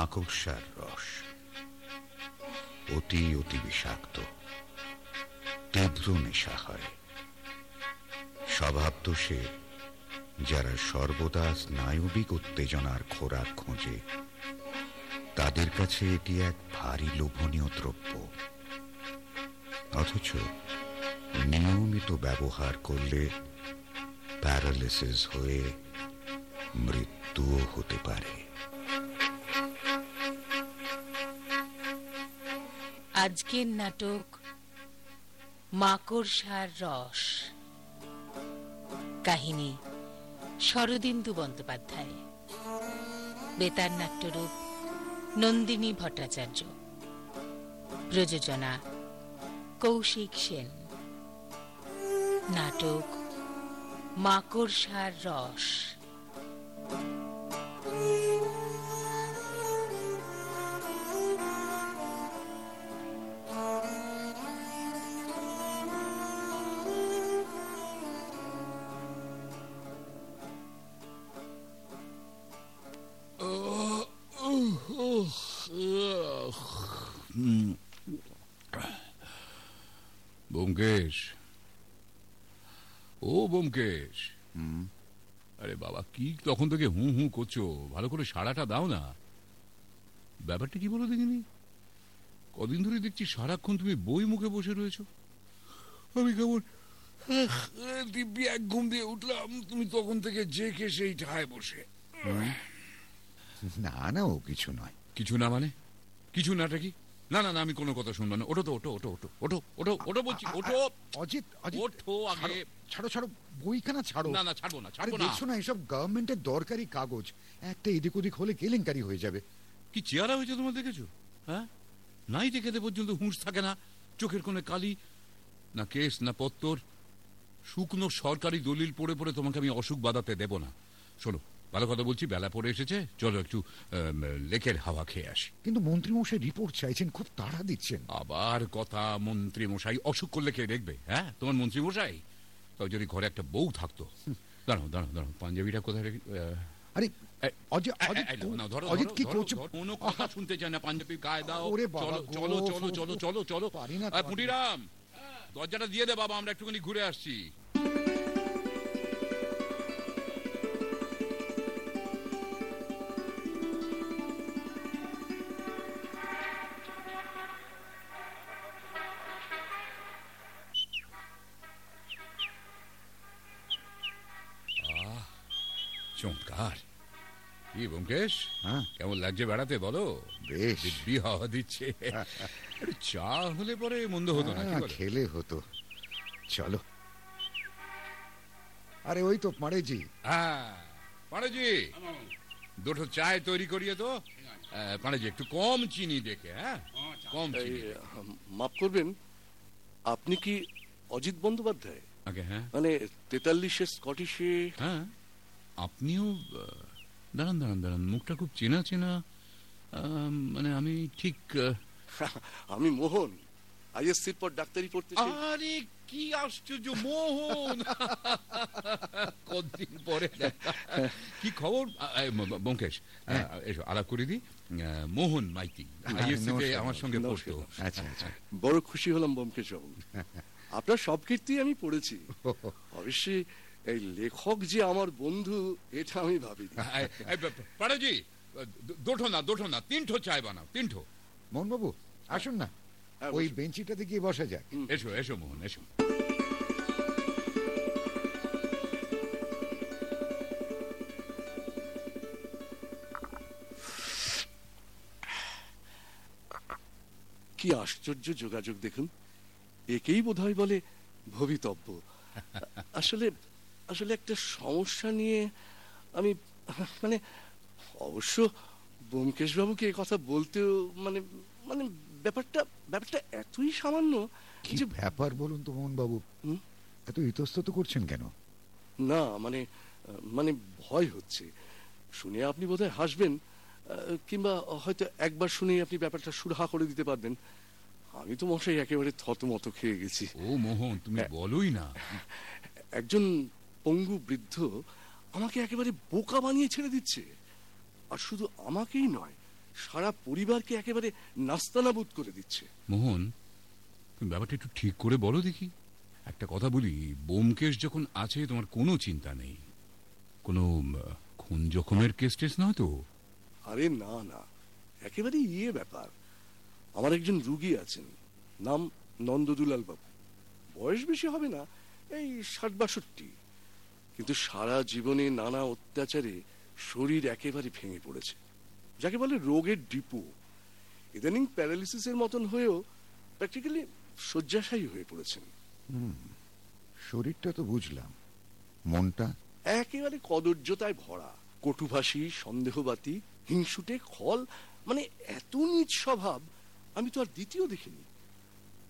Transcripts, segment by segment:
মাকড়সার রস। অতি অতি বিষাক্ত। তীব্র নেশা হয়। স্বভাব সে, যারা সর্বদা স্নায়বিক উত্তেজনার খোরাক খোঁজে, তাদের কাছে এটি এক ভারী লোভনীয় দ্রব্য। অথচ নিয়মিত ব্যবহার করলে প্যারালিসিস হয়ে মৃত্যুও হতে পারে। আজকের নাটক মাকড়সার রস। কাহিনী শরদিন্দু বন্দ্যোপাধ্যায়। বেতার নাট্যরূপ নন্দিনী ভট্টাচার্য। প্রযোজনা কৌশিক সেন। নাটক মাকড়সার রস। তখন থেকে হু হু করছ। ভালো করে সারাটা দাও না। ব্যাপারটা কি বলো দেখিনি? কদিন ধরে দেখছি সারাক্ষণ তুমি বই মুখে বসে রয়েছো। আমি কেমন দিব্যি এক ঘুম দিয়ে উঠলাম তুমি তখন থেকে জেকে সেই ঠায় বসে। না না ও কিছু নয়। কিছু না মানে? কিছু নাটা কি? না না না আমি কোনো কথা শুনব না। ওটো তো ওটো ওটো ওটো ওটো ওটো ওটো বলছি ওটো অজিত অজিত ওঠো আগে। ছাড়ো, ছাড়ো বইখানা ছাড়ো। না না ছাড়বো না ছাড়বো না। দেখছ না এসব গভর্নমেন্টের দরকারি কাগজ। একটা এদিক ওদিক হলে কেলেঙ্কারি হয়ে যাবে। কি চেহারা হয়েছে তোমার দেখেছ? হ্যাঁ? নাই দেখেতে পর্যন্ত হুঁশ থাকে না চোখের কোণে কালি না কেস না পত্তর। শুকনো সরকারি দলিল পড়ে পড়ে তোমাকে আমি অসুখ বাঁধাতে দেব না। শোনো ভালো কথা বলছি বেলা পড়ে এসেছে। চলো একটু লেকের হাওয়া খেয়ে আসি। কিন্তু মন্ত্রীমশাই রিপোর্ট চাইছেন খুব তাড়া দিচ্ছেন। আবার কথা মন্ত্রী মশাই অসুখ করলে কে দেখবে হ্যাঁ? তোমার মন্ত্রী মশাই তবে যদি ঘরে একটা বউ থাকতো। দাঁড়াও দাঁড়াও দাঁড়াও পাঞ্জাবিটা কোথায় রেখে আরে অজিত অজিত এই, নাও, নাও, ধরো, অজিত ধরো, কি করছ? কোনো কথা শুনতে চায় না পাঞ্জাবি গায়ে দাও। চলো চলো চলো চলো চলো চলো। পারি না, আহ, পারি না। পুটিরাম দরজাটা দিয়ে দে বাবা আমরা একটুখানি ঘুরে আসছি। কি ব্যোমকেশ হ্যাঁ। কেমন লাগছে বেড়াতে বলো? বেশ। দিব্যি হাওয়া দিচ্ছে। একটু চা হলে পরে মন্দ হতো না কি হ্যাঁ? খেলে হতো। চলো। আরে ওই তো পাড়েজি। হ্যাঁ পাড়েজি। দুটো চায় তৈরি করিয়ে তো। পাড়েজি একটু কম চিনি দেখে হ্যাঁ? কম চিনি মাফ করবেন আপনি কি অজিত বন্দ্যোপাধ্যায়? আগে হ্যাঁ। মানে তেতাল্লিশে স্কটিশে হ্যাঁ আপনিও দাঁড়ান দাঁড়ান দাঁড়ান মুখটা খুব চেনা চেনা মানে আমি ঠিক আমি মোহন আইএসসির পর ডাক্তারি পড়তেছি। আরে কি আশ্চর্য মোহন! কতদিন পরে কি খবর? বঙ্কেশ এসো আলাপ করে দি। মোহন মাইতি আইএসসিতে আমার সঙ্গে পড়তো। আচ্ছা আচ্ছা। বড় খুশি হলাম ব্যোমকেশ বাবু। আপনার সব কীর্তি আমি পড়েছি। অবশ্যই এই লেখক যে আমার বন্ধু এটা আমি ভাবিনি। পাড়াজি দোঠো না দোঠো না তিনঠো চায় বানাও তিনঠো। মোহনবাবু আসুন না। হ্যাঁ, ওই। বেঞ্চিটাতে গিয়ে বসা যাক। এসো এসো মোহন এসো। কি আশ্চর্য যোগাযোগ দেখুন। একেই বোধহয় বলে ভবিতব্য। আসলে আসলে একটা সমস্যা নিয়ে আমি মানে অবশ্য ব্যোমকেশ বাবুকে এ কথা বলতেও মানে মানে ব্যাপারটা ব্যাপারটা এতই সামান্য কি যে ব্যাপার বলুন তো মোহনবাবু? হুম? এত ইতস্তত করছেন কেন? না মানে মানে ভয় হচ্ছে। শুনে আপনি বোধহয় হাসবেন কিংবা হয়তো একবার শুনেই আপনি ব্যাপারটা সুরাহা করে দিতে পারবেন। আমি তো মশাই একেবারে থতমত খেয়ে গেছি। ও মোহন তুমি বলোই না। একজন পঙ্গু বৃদ্ধ আমাকে একেবারে বোকা বানিয়ে ছেড়ে দিচ্ছে। আর শুধু আমাকেই নয় সারা পরিবারকে একেবারে নাস্তানাবুদ করে দিচ্ছে। মোহন তুমি ব্যাপারটা একটু ঠিক করে বলো দেখি। একটা কথা বলি বোমকেশ যখন আছে তোমার কোনো চিন্তা নেই। কোনো খুন জখমের কেস টেস নয় তো? আরে না না একেবারে ইয়ে ব্যাপার। আমার একজন রুগী আছেন নাম নন্দদুলাল বাবু। বয়স বেশি হবে না এই ষাট বাষট্টি। কিন্তু সারা জীবনে নানা অত্যাচারে শরীর একেবারে ভেঙে পড়েছে। যাকে বলে রোগের ডিপো। ইদানিং প্যারালিসিসের মতন হয়েও প্র্যাকটিক্যালি শয্যাশায়ী হয়ে পড়েছেন। শরীরটা তো বুঝলাম। মনটা? একেবারে কদর্যতায় ভরা। কটুভাষী সন্দেহবাতী হিংসুটে খল মানে এত নিজ স্বভাব আমি তো আর দ্বিতীয় দেখিনি।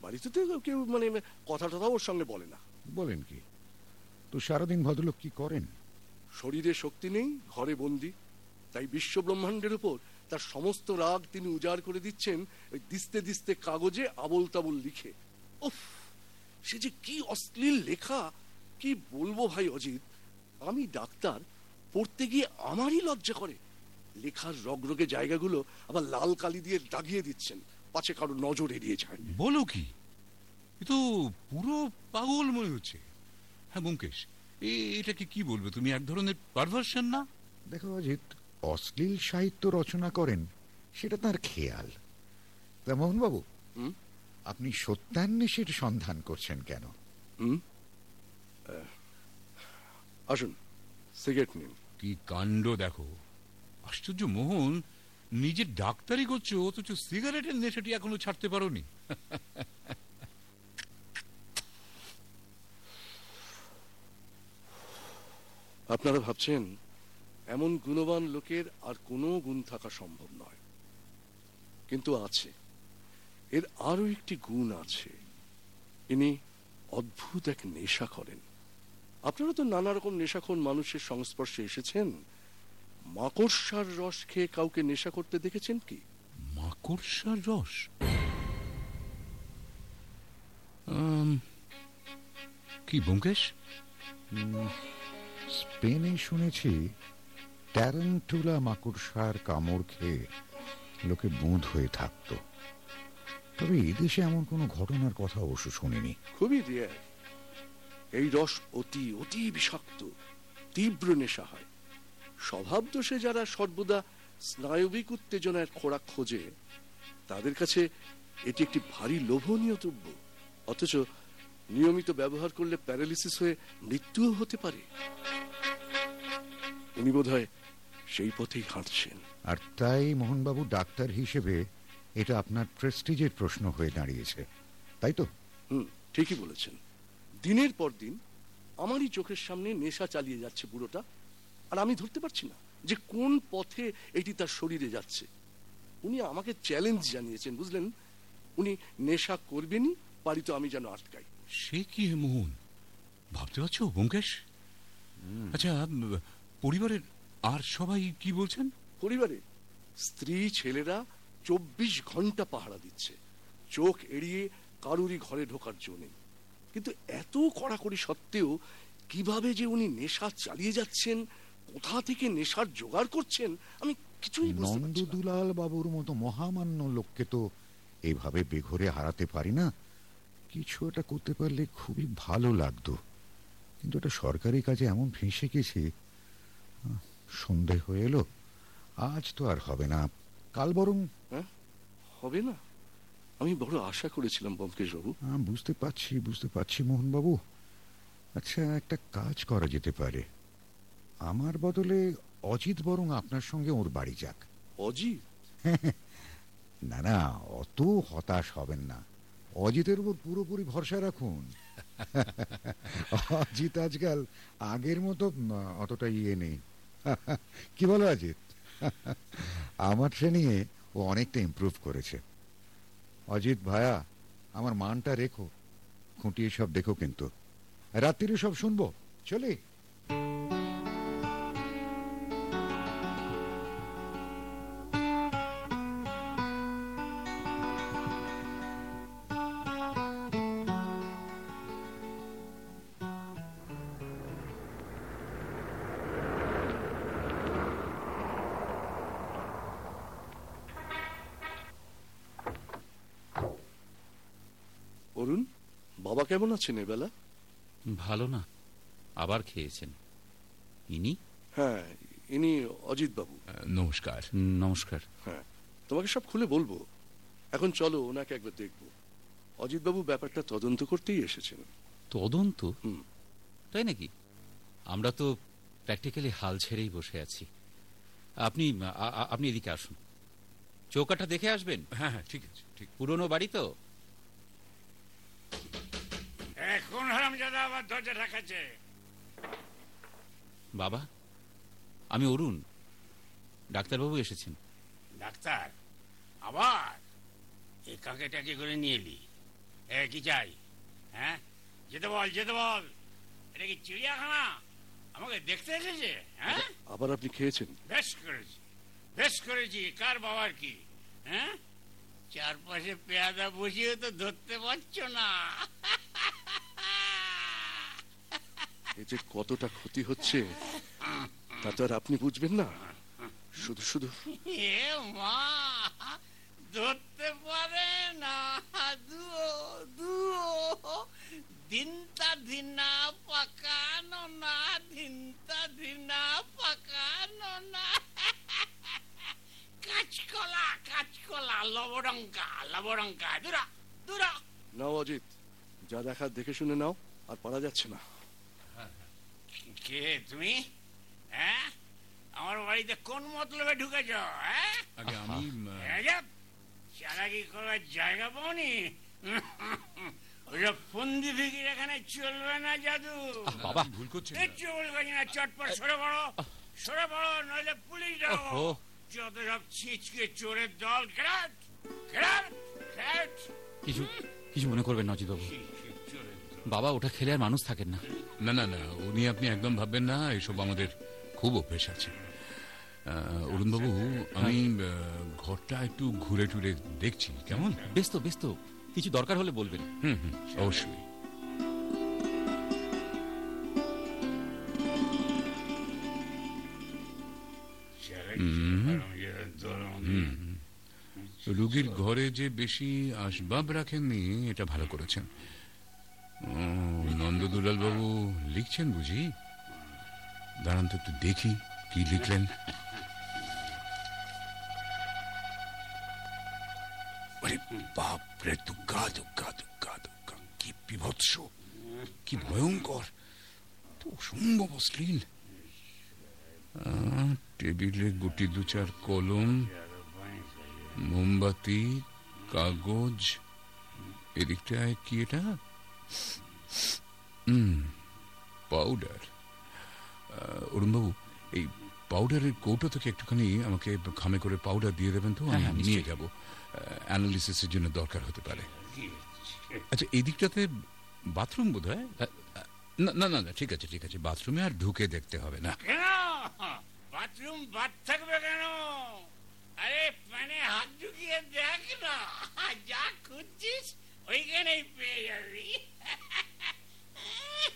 বাড়িতে তো কেউ মানে কথা টথা ওর সঙ্গে বলে না। বলেন কি? তো সারাদিন ভদ্রলোক কি করেন? শরীরে শক্তি নেই ঘরে বন্দি। তাই বিশ্ব ব্রহ্মাণ্ডের উপর তার সমস্ত রাগ তিনি উজাড় করে দিচ্ছেন ওই দিস্তে দিস্তে কাগজে আবল তাবল লিখে। উফ সে যে কি অশ্লীল লেখা! কি বলব ভাই অজিত আমি ডাক্তার পড়তে গিয়ে আমারই লজ্জা করে। লেখার রগরগে জায়গাগুলো আবার লাল কালি দিয়ে দাগিয়ে দিচ্ছেন পাছে কারও নজর এড়িয়ে যায়। বলো কি? এ তো পুরো পাগল মনে হচ্ছে। হ্যাঁ বোমকেশ এ- এটাকে কি বলবে? তুমি এক ধরনের পারভার্সন না? দেখো অজিত অশ্লীল সাহিত্য রচনা করেন সেটা তার খেয়াল। তা মোহনবাবু হুম? আপনি সত্যান্বেষের সন্ধান করছেন কেন? আসুন সিগারেট নিন। কি কাণ্ড দেখো। আশ্চর্য মোহন নিজে ডাক্তারি করছ অথচ সিগারেটের নেশাটি এখনও ছাড়তে পারোনি। আপনারা ভাবছেন, এমন গুণবান লোকের আর কোনো গুণ থাকা সম্ভব নয়। কিন্তু আছে। এর আরও একটি গুণ আছে। ইনি অদ্ভুত এক নেশা করেন। আপনারা তো নানা রকম নেশাখোর মানুষের সংস্পর্শে এসেছেন। মাকড়সার রস খেয়ে কাউকে নেশা করতে দেখেছেন কি? মাকড়সার রস? কি বোমকেশ স্পেনে শুনেছি ট্যারেন্টুলা মাকড়সার কামড় খেয়ে লোকে বুঁদ হয়ে থাকতো। তবে এদেশে এমন কোনো ঘটনার কথা অবশ্য শুনিনি। খুবই রেয়ার। এই রস অতি অতি বিষাক্ত, তীব্র নেশা হয়। স্বভাব দোষে যারা সর্বদা স্নায়বিক উত্তেজনার খোরাক খোঁজে, তাদের কাছে এটি একটি ভারী লোভনীয় দ্রব্য। অথচ নিয়মিত ব্যবহার করলে প্যারালিসিস হয়ে মৃত্যুও হতে পারে। উনি বোধহয় সেই পথেই হাঁটছেন। আর তাই মোহনবাবু ডাক্তার হিসেবে এটা আপনার প্রেস্টিজের প্রশ্ন হয়ে দাঁড়িয়েছে। তাই তো? হুম ঠিকই বলেছেন। দিনের পর দিন আমারই চোখের সামনে নেশা চালিয়ে যাচ্ছে বুড়োটা আর আমি ধরতে পারছি না যে কোন পথে এটি তার শরীরে যাচ্ছে। উনি আমাকে চ্যালেঞ্জ জানিয়েছেন বুঝলেন? উনি নেশা করবেনই পারি তো আমি যেন আটকাই। সে কি মোহন? ভাবতে পারছ বোমকেশ আচ্ছা পরিবারের আর সবাই কি বলছেন? পরিবারে স্ত্রী ছেলেরা চব্বিশ ঘণ্টা পাহারা দিচ্ছে। চোখ এড়িয়ে কারুরই ঘরে ঢোকার জো নেই। কিন্তু এত কড়াকড়ি সত্ত্বেও কীভাবে যে উনি নেশা চালিয়ে যাচ্ছেন কোথা থেকে নেশার জোগাড় করছেন আমি কিছুই বুঝতে পারছি না। নন্দদুলাল বাবুর মতো মহামান্য লোককে তো এভাবে বেঘরে হারাতে পারি না। কিছু একটা করতে পারলে খুবই ভালো লাগতো। কিন্তু এটা সরকারি কাজে এমন ফেঁসে গেছে সন্ধে হয়ে এলো আজ তো আর হবে না। কাল বরং হ্যাঁ? হবে না? আমি বড় আশা করেছিলাম বাবু বুঝতে পারছি বুঝতে পারছি মোহনবাবু। আচ্ছা একটা কাজ করা যেতে পারে। আমার বদলে অজিত বরং আপনার সঙ্গে ওর বাড়ি যাক। অজিত? না না অত হতাশ হবেন না। অজিতের উপর পুরোপুরি ভরসা রাখুন। অজিত আজকাল আগের মতো অতটা ইয়ে নেই। কি বলো অজিত? আমার ট্রেনিংয়ে ও অনেকটা ইমপ্রুভ করেছে। অজিত ভায়া, আমার মানটা রেখো। খুঁটিয়ে সব দেখো কিন্তু। রাত্রিরে সব শুনব। চলে। কেমন আছেন এবেলা? ভালো না আবার খেয়েছেন। ইনি? হ্যাঁ ইনি অজিত বাবু নমস্কার। নমস্কার। হ্যাঁ তোমাকে সব খুলে বলব। এখন চলো ওনাকে একবার দেখব। অজিত বাবু ব্যাপারটা তদন্ত করতেই এসেছেন। তদন্ত? হুম। তাই নাকি? আমরা তো প্র্যাকটিক্যালি হাল ছেড়েই বসে আছি। আপনি আপনি এদিকে আসুন। চৌকাটা দেখে আসবেন? হ্যাঁ হ্যাঁ ঠিক আছে ঠিক। পুরনো বাড়ি তো? হারামজাদা আবার দরজা ঢাকাচ্ছে বাবা আমি অরুণ। ডাক্তারবাবু এসেছেন। ডাক্তার? আবার? এ কাকে টাকে করে নিয়ে এলি? এ কি চাই? হ্যাঁ? যেতে বল যেতে বল। এটা কি চিড়িয়াখানা? আমাকে দেখতে এসেছে হ্যাঁ? আবার আপনি খেয়েছেন? বেশ করেছি বেশ করেছি। কার বাবার কি? হ্যাঁ? চারপাশে পেয়াদা বসিয়ে তো ধরতে পারছ না। এতে কতটা ক্ষতি হচ্ছে তা তো আর আপনি বুঝবেন না। শুধু শুধু। এ মা ধরতে পারে না দুও দুও দিনটা দিনা পাকানো না দিনটা দিনা পাকানো না। কাঁচকলা কাঁচকলা লবডঙ্কা লবডঙ্কা। দূরা দূরা। নাও অজিত যা দেখার দেখে শুনে নাও আর পারা যাচ্ছে না। কে তুমি? হ্যাঁ? আমার বাড়িতে কোন মতলবে ঢুকেছ হ্যাঁ? আগে আমি চালাকি করার জায়গা পাওনি? ওসব ফন্দি ফিকির এখানে চলবে না জাদু। বাবা ভুল করছেন। না। কিচ্ছু বলবে না চটপট সরে পড়ো। সরে পড়ো নইলে পুলিশ ডাকো। যত সব ছিচকে চোরের দল খেলাট খেলাট কিছু কিছু মনে করবেন না অজিতবাবু। বাবা ওটা খেলে আর মানুষ থাকেন না। না না না উনি আপনি একদম ভাববেন না এসব আমাদের খুব অভ্যেস আছে। অরুণবাবু আমি ঘরটা একটু ঘুরে টুরে দেখছি কেমন? বেশ তো বেশ তো। কিছু দরকার হলে বলবেন। হুম হুম অবশ্যই। রুগীর ঘরে যে বেশি আসবাব রাখেননি এটা ভালো করেছেন। নন্দদুলাল বাবু লিখছেন বুঝি? দাঁড়ান তো একটু দেখি কি লিখলেন। আরে বাপ রে দুগ্গা দুগ্গা দুগ্গা দুগ্গা, কি বিভৎস, কি ভয়ঙ্কর অসম্ভব অশ্লীল। টেবিলে গুটি দু চার কলম, মোমবাতি, কাগজ, এদিকটায় কি এটা? হুম পাউডার অরুণবাবু এই পাউডারের কৌটো থেকে একটুখানি আমাকে খামে করে পাউডার দিয়ে দেবেন তো? হ্যাঁ, আমি হ্যাঁ, নিয়ে নিশ্চয়ই। যাব। অ্যানালিসিসের জন্য দরকার হতে পারে। আচ্ছা এই দিকটাতে বাথরুম বোধ হয় না না না না, ঠিক আছে ঠিক আছে। বাথরুমে আর ঢুকে দেখতে হবে না। বাথরুম বাদ থাকবে কেন? আরে মানে হাত ঢুকিয়ে দেখ না। যা খুঁজছিস ওইখানেই পেয়ে যাবি টিকটিকি টিকটিকি টিকটিকি এসেছিস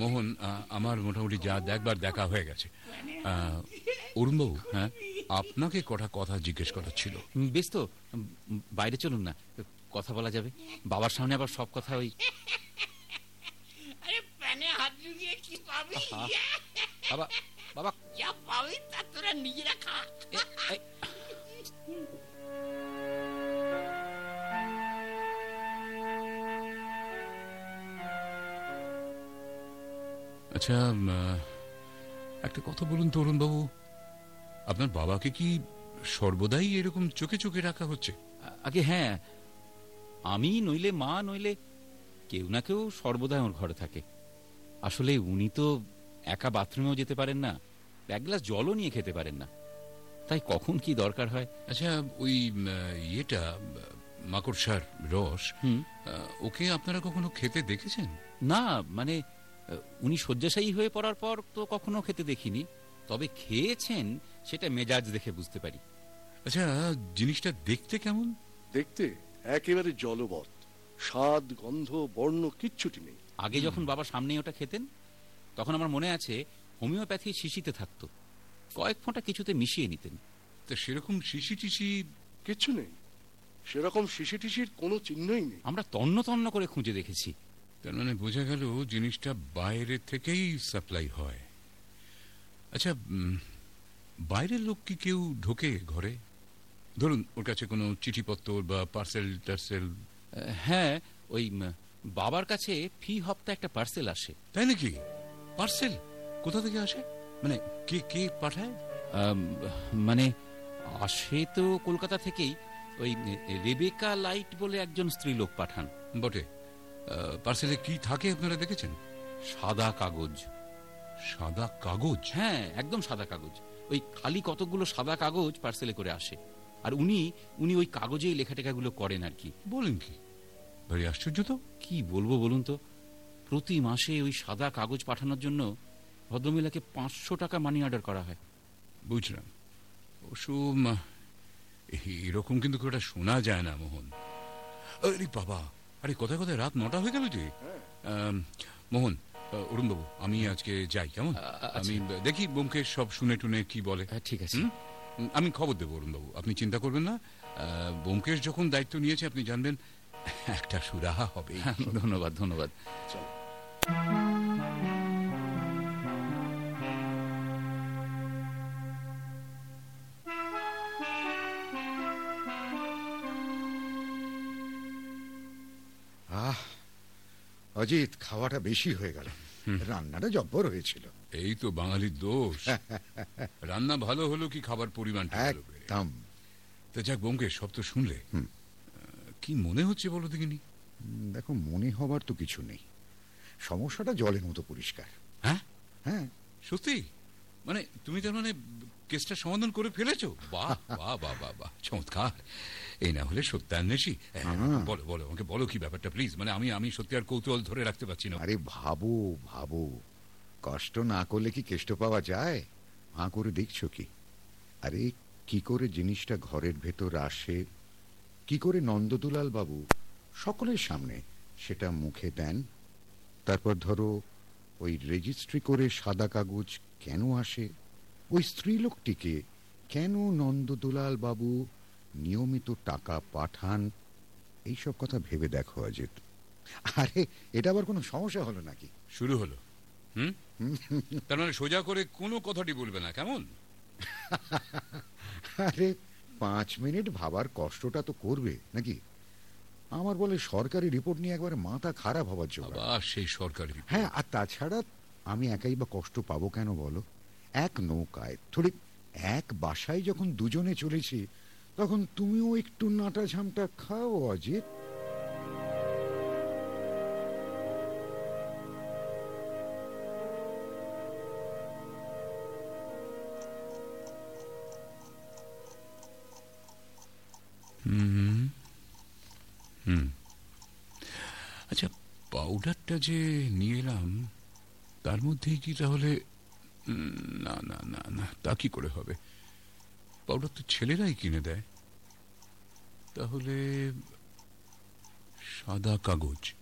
মোহন আমার মোটামুটি যা দেখবার দেখা হয়ে গেছে। অরুণবাবু হ্যাঁ আপনাকে কটা কথা জিজ্ঞেস করার ছিল? বেশ তো বাইরে চলুন না কথা বলা যাবে। বাবার সামনে আবার সব কথা ওই আরে প্যানে হাত ঢুকিয়ে কি পাবি? বাবা বাবা। যা পাবি তা তোরা নিজেরা খা। আচ্ছা একটা কথা বলুন তরুণ বাবু আপনার বাবাকে কি সর্বদাই এরকম চোখে চোখে রাখা হচ্ছে? আগে হ্যাঁ আমি নইলে মা নইলে কেউ না কেউ সর্বদাই ওর ঘরে থাকে। আসলে উনি তো একা বাথরুমেও যেতে পারেন না এক গ্লাস জলও নিয়ে খেতে পারেন না। তাই কখন কি দরকার হয়? আচ্ছা ওই ইয়েটা মাকড়সার রস হুম। ওকে আপনারা কখনো খেতে দেখেছেন? না মানে উনি শয্যাশায়ী হয়ে পড়ার পর তো কখনো খেতে দেখিনি। তবে খেয়েছেন সেটা মেজাজ দেখে বুঝতে পারি। আচ্ছা জিনিসটা দেখতে কেমন? দেখতে একেবারে জলবৎ। স্বাদ গন্ধ বর্ণ কিচ্ছুটি নেই। আগে যখন বাবা সামনে ওটা খেতেন তখন আমার মনে আছে হোমিওপ্যাথি শিশিতে থাকতো। কয়েক ফোঁটা কিছুতে মিশিয়ে নিতেন। তা সেরকম শিশি টিসি কিচ্ছু নেই। সেরকম শিশি টিসির কোনো চিহ্নই নেই। আমরা তন্ন তন্ন করে খুঁজে দেখেছি। তার মানে বোঝা গেল জিনিসটা বাইরে থেকেই সাপ্লাই হয়। আচ্ছা বাইরের লোক কি কেউ ঢোকে ঘরে? ধরুন ওর কাছে কোনো চিঠিপত্র বা পার্সেল টার্সেল। হ্যাঁ ওই বাবার কাছে ফি হপ্তা একটা পার্সেল আসে। তাই নাকি? পার্সেল? কোথা থেকে আসে? মানে কে কে পাঠায়? মানে আসে তো কলকাতা থেকেই। ওই রেবেকা লাইট বলে একজন স্ত্রীলোক পাঠান। বটে। পার্সেলে কি থাকে আপনারা দেখেছেন? সাদা কাগজ। সাদা কাগজ? হ্যাঁ একদম সাদা কাগজ। ওই খালি কতগুলো সাদা কাগজ পার্সেলে করে আসে। আর উনি উনি ওই কাগজেই লেখা টেখাগুলো করেন আর কি। বলেন কি? ভারী আশ্চর্য তো। কি বলব বলুন তো? প্রতি মাসে ওই সাদা কাগজ পাঠানোর জন্য ভদ্রমহিলাকে পাঁচশো টাকা মানি অর্ডার করা হয়। বুঝলাম। অবশ্য এরকম কিন্তু খুব একটা শোনা যায় না মোহন। আরে বাবা আরে কোথায় কোথায়? রাত নটা হয়ে গেল যে। মোহন অরুণবাবু আমি আজকে যাই কেমন? আমি দেখি বোমকে সব শুনে টুনে কি বলে। হ্যাঁ, ঠিক আছে। আমি খবর দেবো অরুণবাবু আপনি চিন্তা করবেন না। বোমকেশ যখন দায়িত্ব নিয়েছে আপনি জানবেন একটা সুরাহা হবে। ধন্যবাদ ধন্যবাদ। চলো। অজিত খাওয়াটা বেশি হয়ে গেল। রান্নাটা জব্বর হয়েছিল এই তো বাঙালির দোষ। রান্না ভালো হলো কি খাবার পরিমাণটা একদম। তা যাক বোমকেশ সব তো শুনলে। কি মনে হচ্ছে বলো দেখিনি? দেখো মনে হবার তো কিছু নেই। সমস্যাটা জলের মতো পরিষ্কার। হ্যাঁ? হ্যাঁ। সত্যি? মানে তুমি তার মানে কেসটা সমাধান করে ফেলেছো? বাহ বাহ বাহ বাহ বাহ। চমৎকার। এই না হলে সত্যান্বেষী হ্যাঁ। বলো বলো আমাকে বলো কি ব্যাপারটা প্লিজ মানে আমি আমি সত্যি আর কৌতূহল ধরে রাখতে পারছি না। আরে ভাবো ভাবো। কষ্ট না করলে কি কেষ্ট পাওয়া যায়? হাঁ করে দেখছ কি? আরে কি করে জিনিসটা ঘরের ভেতর আসে? কি করে নন্দদুলাল বাবু সকলের সামনে সেটা মুখে দেন? তারপর ধরো ওই রেজিস্ট্রি করে সাদা কাগজ কেন আসে? ওই স্ত্রীলোকটিকে কেন নন্দদুলাল বাবু নিয়মিত টাকা পাঠান? এইসব কথা ভেবে দেখো অজিত। আরে এটা আবার কোনো সমস্যা হলো নাকি? শুরু হলো। হুম? তার মানে সোজা করে কোনো কথাটি বলবে না কেমন? আরে পাঁচ মিনিট ভাবার কষ্টটা তো করবে নাকি? আমার বলে সরকারি রিপোর্ট নিয়ে একবার মাথা খারাপ হবার জন্য সেই সরকারি হ্যাঁ আর তাছাড়া আমি একাই বা কষ্ট পাবো কেন বলো? এক নৌকায়, থোড়ি এক বাসায় যখন দুজনে চলেছি, তখন তুমিও একটু নাটা ঝামটা খাও, অজিত। আচ্ছা পাউডারটা যে নিয়ে এলাম তার মধ্যেই কি তাহলে? না না না না, তা কি করে হবে? পাউডার তো ছেলেরাই কিনে দেয়। তাহলে সাদা কাগজ।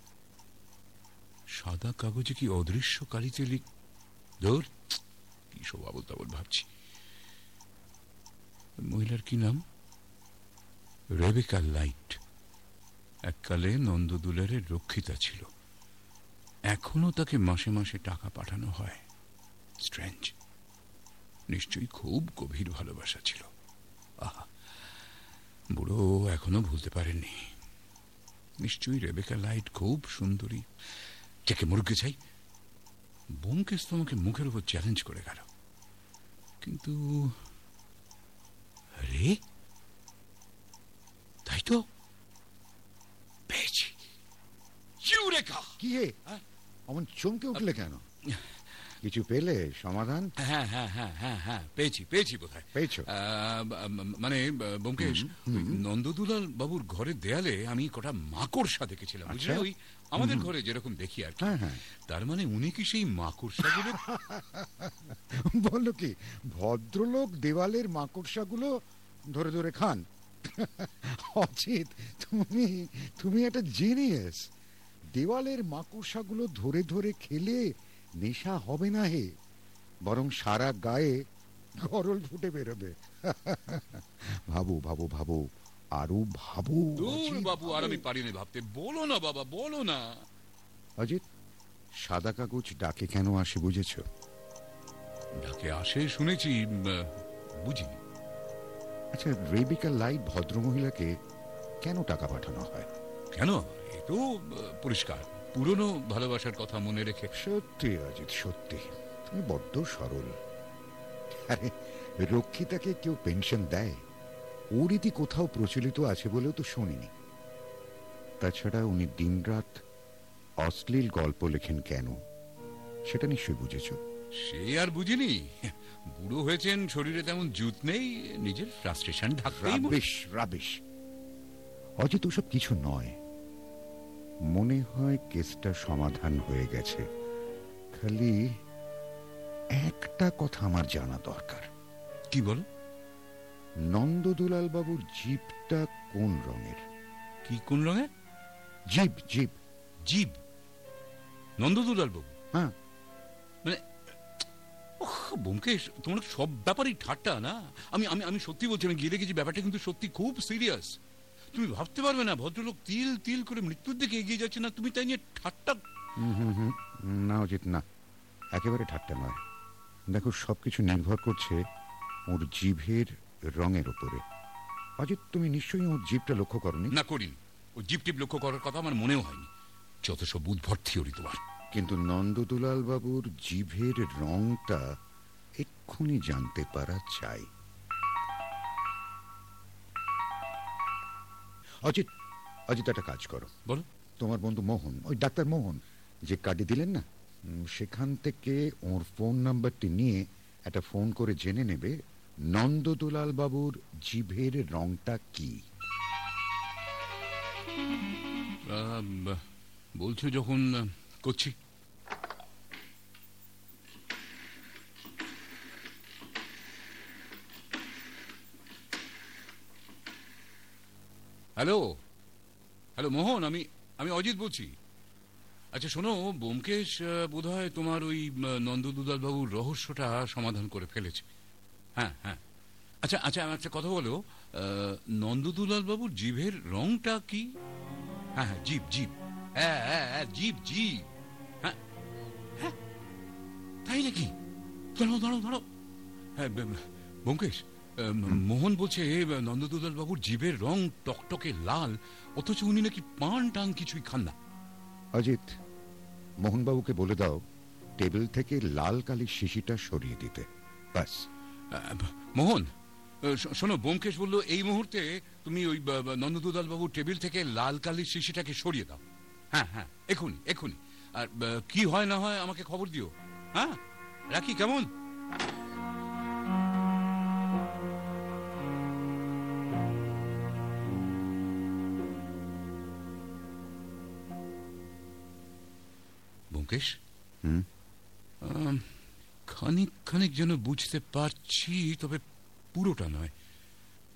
সাদা কাগজে কি অদৃশ্য কালিতে লিখ ধর, কি সব আবল তাবল ভাবছি। মহিলার কি নাম? Rebecca Light. এককালে নন্দদুলারের রক্ষিতা ছিল। এখনও তাকে মাসে মাসে টাকা পাঠানো হয়। স্ট্রেঞ্জ নিশ্চয়ই খুব গভীর ভালোবাসা ছিল। আহা বুড়ো এখনও ভুলতে পারেননি। নিশ্চয়ই রেবেকা লাইট খুব সুন্দরী। যাকে মুরগে চাই বোমকেশ তোমাকে মুখের উপর চ্যালেঞ্জ করে গেল। কিন্তু রে? তাই তো? পেয়েছি। কি হে? অমন চমকে উঠলে কেন? কিছু পেলে সমাধান? হ্যাঁ হ্যাঁ হ্যাঁ হ্যাঁ হ্যাঁ পেয়েছি পেয়েছি বোধহয়। পেয়েছ? মানে ব্যোমকেশ নন্দদুলাল বাবুর ঘরের দেয়ালে আমি কটা মাকড়সা দেখেছিলাম আচ্ছা। ওই আমাদের ঘরে যেরকম দেখি আর হ্যাঁ হ্যাঁ। তার মানে উনি কি সেই মাকড়সাগুলো? বলল কি ভদ্রলোক দেওয়ালের মাকড়সাগুলো ধরে ধরে খান। অচিত তুমি তুমি একটা জিনিয়াস দেওয়ালের মাকড়সাগুলো ধরে ধরে খেলে নেশা হবে না হে বরং সারা গায়ে গরল ফুটে বেরোবে। ভাবো ভাবো ভাবো আরও ভাবো বাবু আর আমি পারিনি ভাবতে। বলো না বাবা বলো না। অজিত সাদা কাগজ ডাকে কেন আসে বুঝেছ? ডাকে আসে শুনেছি বুঝিনি। আচ্ছা রেবিকা লাইট ভদ্রমহিলাকে কেন টাকা পাঠানো হয়? কেন? এ তো পরিষ্কার। পুরনো ভালোবাসার কথা মনে রেখে সত্যি অজিত সত্যি। তুমি বড্ড সরল। আরে রক্ষিতাকে কেউ পেনশন দেয়? ও রীতি কোথাও প্রচলিত আছে বলেও তো শুনিনি। তাছাড়া উনি দিনরাত অশ্লীল গল্প লেখেন কেন? সেটা নিশ্চয়ই বুঝেছ। সে আর বুঝিনি। বুড়ো হয়েছেন শরীরে তেমন জুত নেই নিজের ফ্রাস্ট্রেশন রাবিশ রাবিশ। অজিত ওসব কিছু নয়। মনে হয় কেসটা সমাধান হয়ে গেছে। খালি একটা কথা আমার জানা দরকার। কি বলো? নন্দদুলাল বাবুর জিপটা কোন রঙের? কি কোন রঙে জিপ জিপ। জীব নন্দদুলাল বাবু হ্যাঁ। মানে ওহ, ব্যোমকেশ তোমার সব ব্যাপারই ঠাট্টা না? আমি আমি আমি সত্যি বলছি আমি গিয়ে দেখেছি ব্যাপারটা কিন্তু সত্যি খুব সিরিয়াস। তুমি ভাবতে পারবে না। ভদ্রলোক তিল তিল করে মৃত্যুর দিকে এগিয়ে যাচ্ছে না তুমি তাই নিয়ে ঠাট্টা। না অজিত না। একেবারে ঠাট্টা নয়। দেখো সবকিছু নির্ভর করছে ওর জিভের রঙের উপরে। অজিত তুমি নিশ্চয়ই ওর জিভটা লক্ষ্য করনি? না করিনি। ও জিপ টিপ লক্ষ্য করার কথা আমার মনেও হয়নি। যত সব উদ্ভট থিওরি তোমার কিন্তু নন্দদুলাল বাবুর জিভের রংটা এক্ষুনি জানতে পারা চাই। অজিত অজিত একটা কাজ করো। বলো। তোমার বন্ধু মোহন ওই ডাক্তার মোহন যে কার্ডে দিলেন না সেখান থেকে ওর ফোন নাম্বারটি নিয়ে একটা ফোন করে জেনে নেবে নন্দদুলাল বাবুর জিভের রংটা কি। বলছো যখন করছি। হ্যালো? হ্যালো, মোহন, আমি আমি অজিত বলছি। আচ্ছা শোনো, বোমকেশ বোধ হয় তোমার ওই নন্দদুলাল বাবুর রহস্যটা সমাধান করে ফেলেছে। হ্যাঁ হ্যাঁ। আচ্ছা আচ্ছা আমার একটা কথা বলো। নন্দদুলাল বাবুর জিভের রংটা কি? হ্যাঁ হ্যাঁ জিপ জিপ হ্যাঁ হ্যাঁ হ্যাঁ জিপ জিপ হ্যাঁ। হ্যাঁ। তাই নাকি? দাঁড়াও দাঁড়াও দাঁড়াও। হ্যাঁ ব- মোহন বলছে নন্দদুলাল বাবুর জিভের রং টকটকে লাল অথচ উনি নাকি পান টান কিছুই খান না। অজিত মোহনবাবুকে বলে দাও টেবিল থেকে লাল কালির শিশিটা সরিয়ে দিতে। ব্যাস। মোহন শোনো ব্যোমকেশ বলল এই মুহূর্তে তুমি ওই নন্দদুলাল বাবুর টেবিল থেকে লাল কালির শিশিটাকে সরিয়ে দাও। হ্যাঁ হ্যাঁ এখুনি এখুনি। আর কি হয় না হয় আমাকে খবর দিও। হ্যাঁ রাখি কেমন? ব্যোমকেশ হুম? খানিক খানিক যেন বুঝতে পারছি তবে পুরোটা নয়।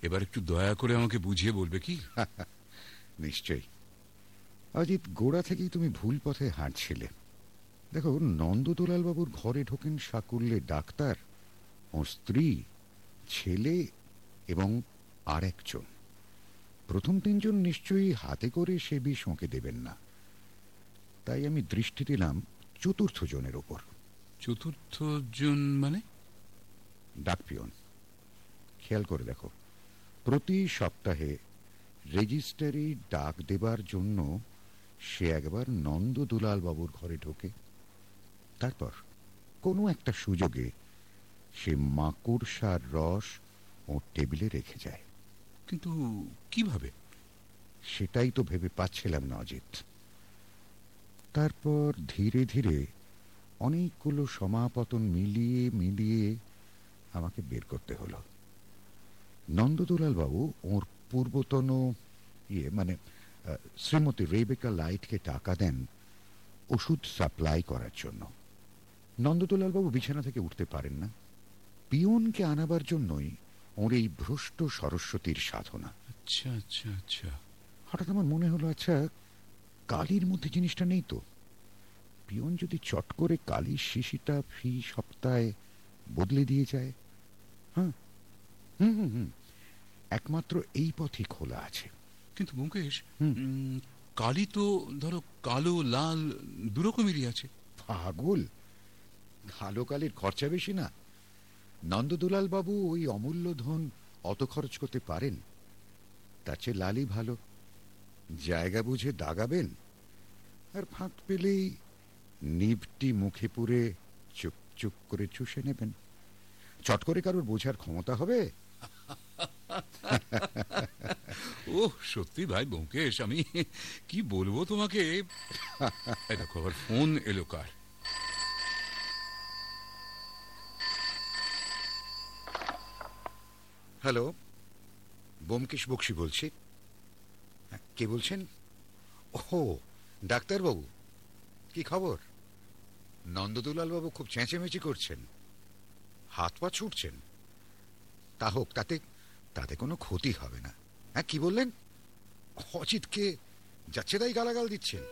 এবার একটু দয়া করে আমাকে বুঝিয়ে বলবে কি? নিশ্চয়ই। অজিত গোড়া থেকেই তুমি ভুল পথে হাঁটছিলে। দেখো নন্দদুলাল বাবুর ঘরে ঢোকেন সাকুল্যে ডাক্তার ওর স্ত্রী ছেলে এবং আর একজন প্রথম তিনজন নিশ্চয়ই হাতে করে সে বিষ ওঁকে দেবেন না। তাই আমি দৃষ্টি দিলাম চতুর্থ জনের ওপর। চতুর্থ জন মানে? ডাকপিয়ন খেয়াল করে দেখো প্রতি সপ্তাহে রেজিস্টারি ডাক দেবার জন্য সে একবার নন্দ দুলাল বাবুর ঘরে ঢোকে। তারপর কোনো একটা সুযোগে সে মাকড়সার রস ও টেবিলে রেখে যায়। কিন্তু কীভাবে? সেটাই তো ভেবে পাচ্ছিলাম না অজিত। তারপর ধীরে ধীরে অনেকগুলো সমাপতন মিলিয়ে মিলিয়ে আমাকে বের করতে হলো। নন্দদুলাল বাবু ওর পূর্বতন ইয়ে মানে শ্রীমতী রেবেকা লাইটকে টাকা দেন ওষুধ সাপ্লাই করার জন্য। নন্দদুলাল বাবু বিছানা থেকে উঠতে পারেন না। পিয়নকে আনাবার জন্যই ওর এই ভ্রষ্ট সরস্বতীর সাধনা। আচ্ছা আচ্ছা আচ্ছা। হঠাৎ আমার মনে হলো আচ্ছা কালির মধ্যে জিনিসটা নেই তো। পিয়ন যদি চট করে কালির শিশিটা ফি সপ্তাহে বদলে দিয়ে যায়। হ্যাঁ? হুম হুম হুম। একমাত্র এই পথই খোলা আছে। কিন্তু মুকেশ কালি তো ধরো কালো লাল দুরকমেরই আছে। পাগল? কালো কালির খরচা বেশি না। নন্দদুলাল বাবু ওই অমূল্য ধন অত খরচ করতে পারেন। তার চেয়ে লালই ভালো। জায়গা বুঝে দাগাবেন? আর ফাঁক পেলেই নিবটি মুখে পুরে চুপ চুপ করে চুষে নেবেন। চট করে কারোর বোঝার ক্ষমতা হবে? ও সত্যি ভাই ব্যোমকেশ আমি কি বলব তোমাকে? এই দেখো আবার ফোন এলো কার? হ্যালো বোমকেশ বক্সি বলছি। কে বলছেন? ও ডাক্তারবাবু, কি খবর? নন্দদুলাল বাবু খুব চেঁচেমেচি করছেন। হাত পা ছুটছেন। তা হোক, তাতে তাতে কোনো ক্ষতি হবে না। হ্যাঁ কি বললেন? অচিতকে যাচ্ছে তাই গালাগাল দিচ্ছেন।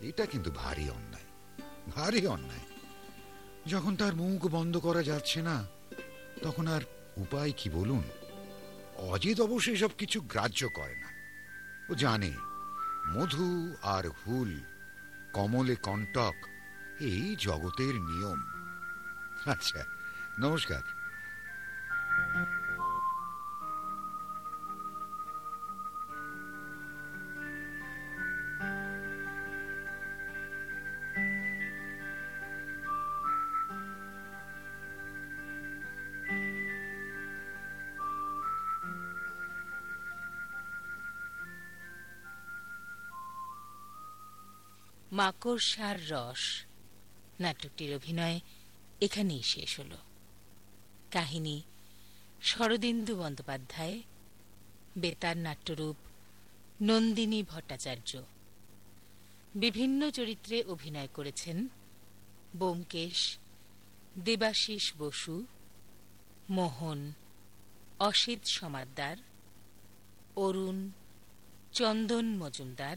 এটা কিন্তু ভারী অন্যায় ভারী অন্যায়। যখন তার মুখ বন্ধ করা যাচ্ছে না, তখন আর উপায় কি বলুন? অজিত অবশ্য সব কিছু গ্রাহ্য করে না। ও জানে মধু আর হুল কমলে কণ্টক এই জগতের নিয়ম। আচ্ছা নমস্কার। মাকড়সার রস। নাটকটির অভিনয় এখানেই শেষ হল। কাহিনী শরদিন্দু বন্দ্যোপাধ্যায়, বেতার নাট্যরূপ নন্দিনী ভট্টাচার্য। বিভিন্ন চরিত্রে অভিনয় করেছেন বোমকেশ দেবাশিস বসু, মোহন, অসিত সমাদ্দার, অরুণ, চন্দন মজুমদার,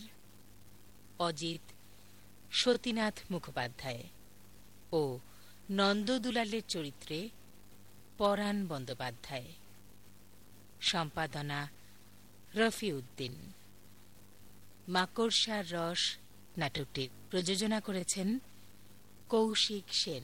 অজিত সতীনাথ মুখোপাধ্যায় ও নন্দদুলালের চরিত্রে পরাণ বন্দ্যোপাধ্যায়। সম্পাদনা রফিউদ্দিন। মাকড়সার রস নাটকটির প্রযোজনা করেছেন কৌশিক সেন।